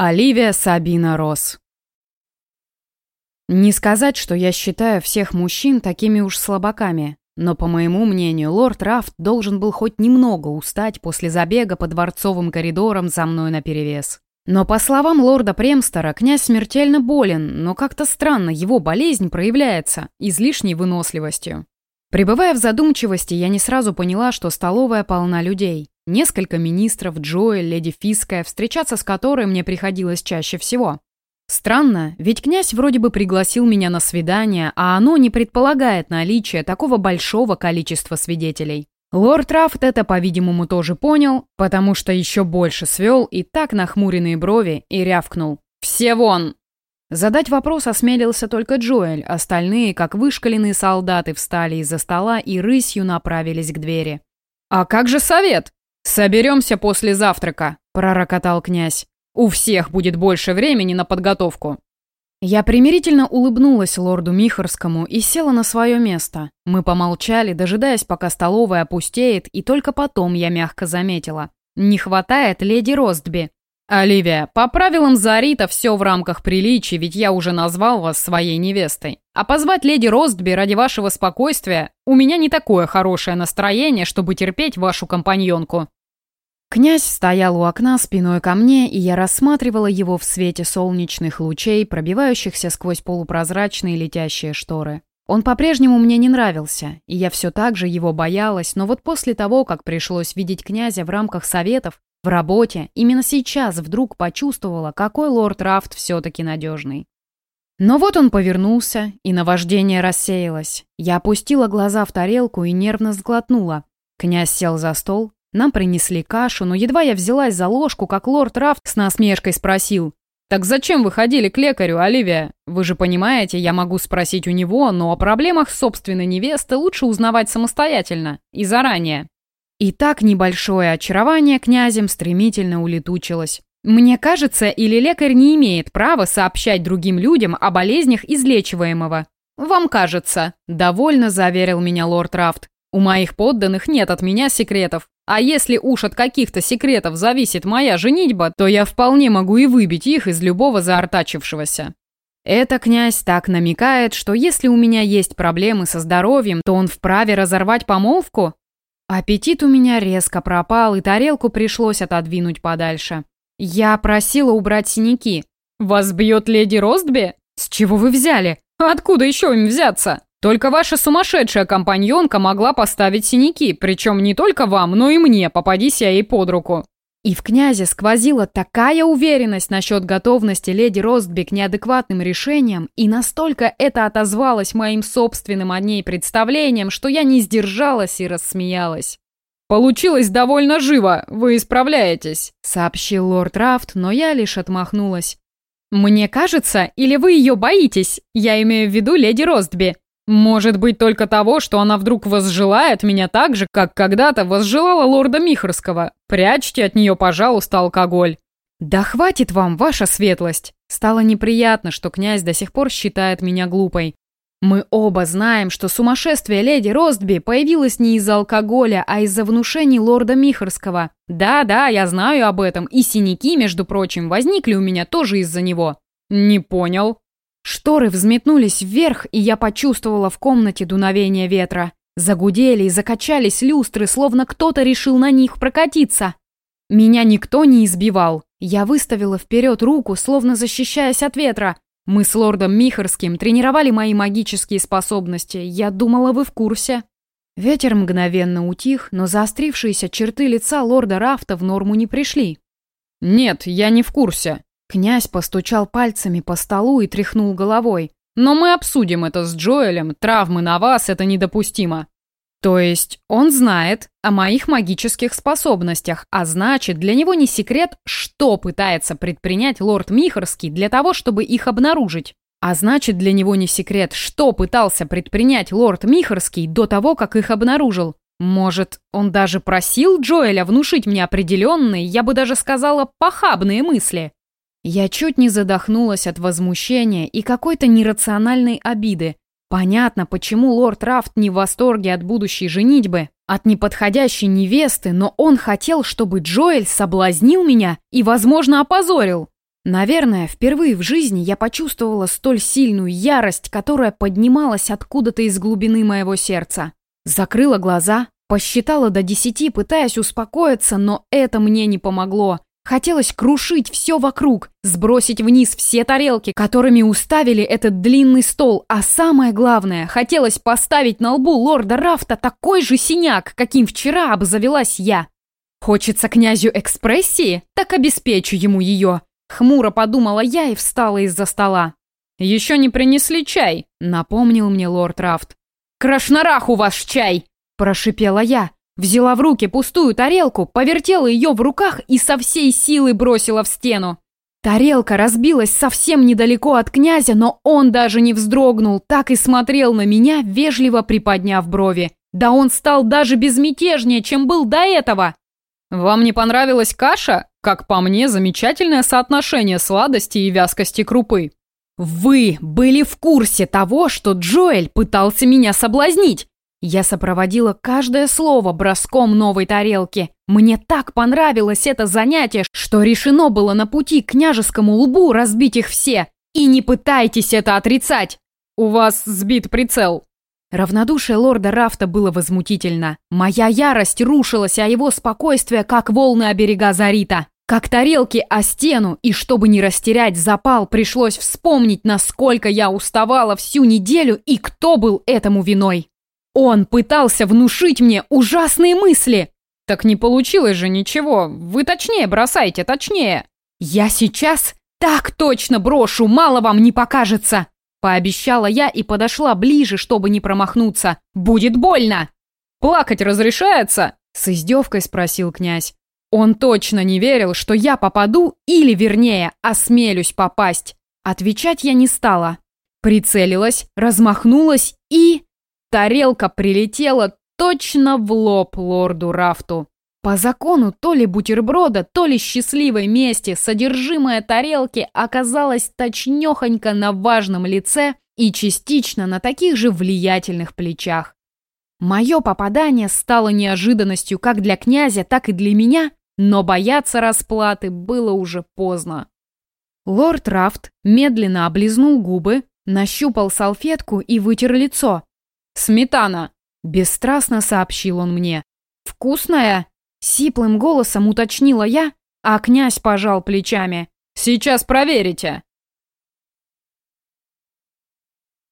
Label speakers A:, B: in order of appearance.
A: Оливия Сабина Росс Не сказать, что я считаю всех мужчин такими уж слабаками, но, по моему мнению, лорд Рафт должен был хоть немного устать после забега по дворцовым коридорам за мной наперевес. Но, по словам лорда Премстера, князь смертельно болен, но как-то странно его болезнь проявляется излишней выносливостью. Пребывая в задумчивости, я не сразу поняла, что столовая полна людей. Несколько министров, Джоэль, леди Фиская, встречаться с которой мне приходилось чаще всего. Странно, ведь князь вроде бы пригласил меня на свидание, а оно не предполагает наличие такого большого количества свидетелей. Лорд Рафт это, по-видимому, тоже понял, потому что еще больше свел и так нахмуренные брови и рявкнул. «Все вон!» Задать вопрос осмелился только Джоэль, остальные, как вышкаленные солдаты, встали из-за стола и рысью направились к двери. «А как же совет?» «Соберемся после завтрака», — пророкотал князь. «У всех будет больше времени на подготовку». Я примирительно улыбнулась лорду Михарскому и села на свое место. Мы помолчали, дожидаясь, пока столовая опустеет, и только потом я мягко заметила. Не хватает леди Ростби. «Оливия, по правилам Зарита все в рамках приличий, ведь я уже назвал вас своей невестой. А позвать леди Ростби ради вашего спокойствия у меня не такое хорошее настроение, чтобы терпеть вашу компаньонку». Князь стоял у окна спиной ко мне, и я рассматривала его в свете солнечных лучей, пробивающихся сквозь полупрозрачные летящие шторы. Он по-прежнему мне не нравился, и я все так же его боялась, но вот после того, как пришлось видеть князя в рамках советов, в работе, именно сейчас вдруг почувствовала, какой лорд Рафт все-таки надежный. Но вот он повернулся, и наваждение рассеялось. Я опустила глаза в тарелку и нервно сглотнула. Князь сел за стол, нам принесли кашу, но едва я взялась за ложку, как лорд Рафт с насмешкой спросил. «Так зачем вы ходили к лекарю, Оливия? Вы же понимаете, я могу спросить у него, но о проблемах собственной невесты лучше узнавать самостоятельно и заранее». И так небольшое очарование князем стремительно улетучилось. Мне кажется, или лекарь не имеет права сообщать другим людям о болезнях излечиваемого. «Вам кажется», — довольно заверил меня лорд Рафт. «У моих подданных нет от меня секретов. А если уж от каких-то секретов зависит моя женитьба, то я вполне могу и выбить их из любого заортачившегося. Это князь так намекает, что если у меня есть проблемы со здоровьем, то он вправе разорвать помолвку? Аппетит у меня резко пропал, и тарелку пришлось отодвинуть подальше. Я просила убрать синяки. «Вас бьет леди Ростби? С чего вы взяли? Откуда еще им взяться?» Только ваша сумасшедшая компаньонка могла поставить синяки, причем не только вам, но и мне, попадись я ей под руку». И в князе сквозила такая уверенность насчет готовности леди Ростби к неадекватным решениям, и настолько это отозвалось моим собственным о ней представлением, что я не сдержалась и рассмеялась. «Получилось довольно живо, вы исправляетесь», — сообщил лорд Рафт, но я лишь отмахнулась. «Мне кажется, или вы ее боитесь? Я имею в виду леди Ростби. Может быть только того, что она вдруг возжелает меня так же, как когда-то возжелала лорда Михарского. Прячьте от нее, пожалуйста, алкоголь. Да хватит вам, ваша светлость. Стало неприятно, что князь до сих пор считает меня глупой. Мы оба знаем, что сумасшествие леди Ростби появилось не из-за алкоголя, а из-за внушений лорда Михарского. Да-да, я знаю об этом, и синяки, между прочим, возникли у меня тоже из-за него. Не понял. Шторы взметнулись вверх, и я почувствовала в комнате дуновение ветра. Загудели и закачались люстры, словно кто-то решил на них прокатиться. Меня никто не избивал. Я выставила вперед руку, словно защищаясь от ветра. Мы с лордом Михарским тренировали мои магические способности. Я думала, вы в курсе. Ветер мгновенно утих, но заострившиеся черты лица лорда Рафта в норму не пришли. «Нет, я не в курсе», Князь постучал пальцами по столу и тряхнул головой. «Но мы обсудим это с Джоэлем. Травмы на вас — это недопустимо». То есть он знает о моих магических способностях, а значит, для него не секрет, что пытается предпринять лорд Михарский для того, чтобы их обнаружить. А значит, для него не секрет, что пытался предпринять лорд Михарский до того, как их обнаружил. Может, он даже просил Джоэля внушить мне определенные, я бы даже сказала, похабные мысли. Я чуть не задохнулась от возмущения и какой-то нерациональной обиды. Понятно, почему лорд Рафт не в восторге от будущей женитьбы, от неподходящей невесты, но он хотел, чтобы Джоэль соблазнил меня и, возможно, опозорил. Наверное, впервые в жизни я почувствовала столь сильную ярость, которая поднималась откуда-то из глубины моего сердца. Закрыла глаза, посчитала до десяти, пытаясь успокоиться, но это мне не помогло. Хотелось крушить все вокруг, сбросить вниз все тарелки, которыми уставили этот длинный стол, а самое главное, хотелось поставить на лбу лорда Рафта такой же синяк, каким вчера обзавелась я. Хочется князю экспрессии? Так обеспечу ему ее. Хмуро подумала я и встала из-за стола. «Еще не принесли чай», — напомнил мне лорд Рафт. «Крашнарах у вас чай!» — прошипела я. Взяла в руки пустую тарелку, повертела ее в руках и со всей силы бросила в стену. Тарелка разбилась совсем недалеко от князя, но он даже не вздрогнул, так и смотрел на меня, вежливо приподняв брови. Да он стал даже безмятежнее, чем был до этого. «Вам не понравилась каша? Как по мне, замечательное соотношение сладости и вязкости крупы». «Вы были в курсе того, что Джоэль пытался меня соблазнить?» Я сопроводила каждое слово броском новой тарелки. Мне так понравилось это занятие, что решено было на пути к княжескому лбу разбить их все. И не пытайтесь это отрицать. У вас сбит прицел. Равнодушие лорда Рафта было возмутительно. Моя ярость рушилась, а его спокойствие, как волны о берега Зарита. Как тарелки о стену, и чтобы не растерять запал, пришлось вспомнить, насколько я уставала всю неделю и кто был этому виной. Он пытался внушить мне ужасные мысли. Так не получилось же ничего. Вы точнее бросайте, точнее. Я сейчас так точно брошу, мало вам не покажется. Пообещала я и подошла ближе, чтобы не промахнуться. Будет больно. Плакать разрешается? С издевкой спросил князь. Он точно не верил, что я попаду или, вернее, осмелюсь попасть. Отвечать я не стала. Прицелилась, размахнулась и... Тарелка прилетела точно в лоб лорду Рафту. По закону то ли бутерброда, то ли счастливой мести содержимое тарелки оказалось точнёхонько на важном лице и частично на таких же влиятельных плечах. Мое попадание стало неожиданностью как для князя, так и для меня, но бояться расплаты было уже поздно. Лорд Рафт медленно облизнул губы, нащупал салфетку и вытер лицо, «Сметана!» – бесстрастно сообщил он мне. «Вкусная?» – сиплым голосом уточнила я, а князь пожал плечами. «Сейчас проверите!»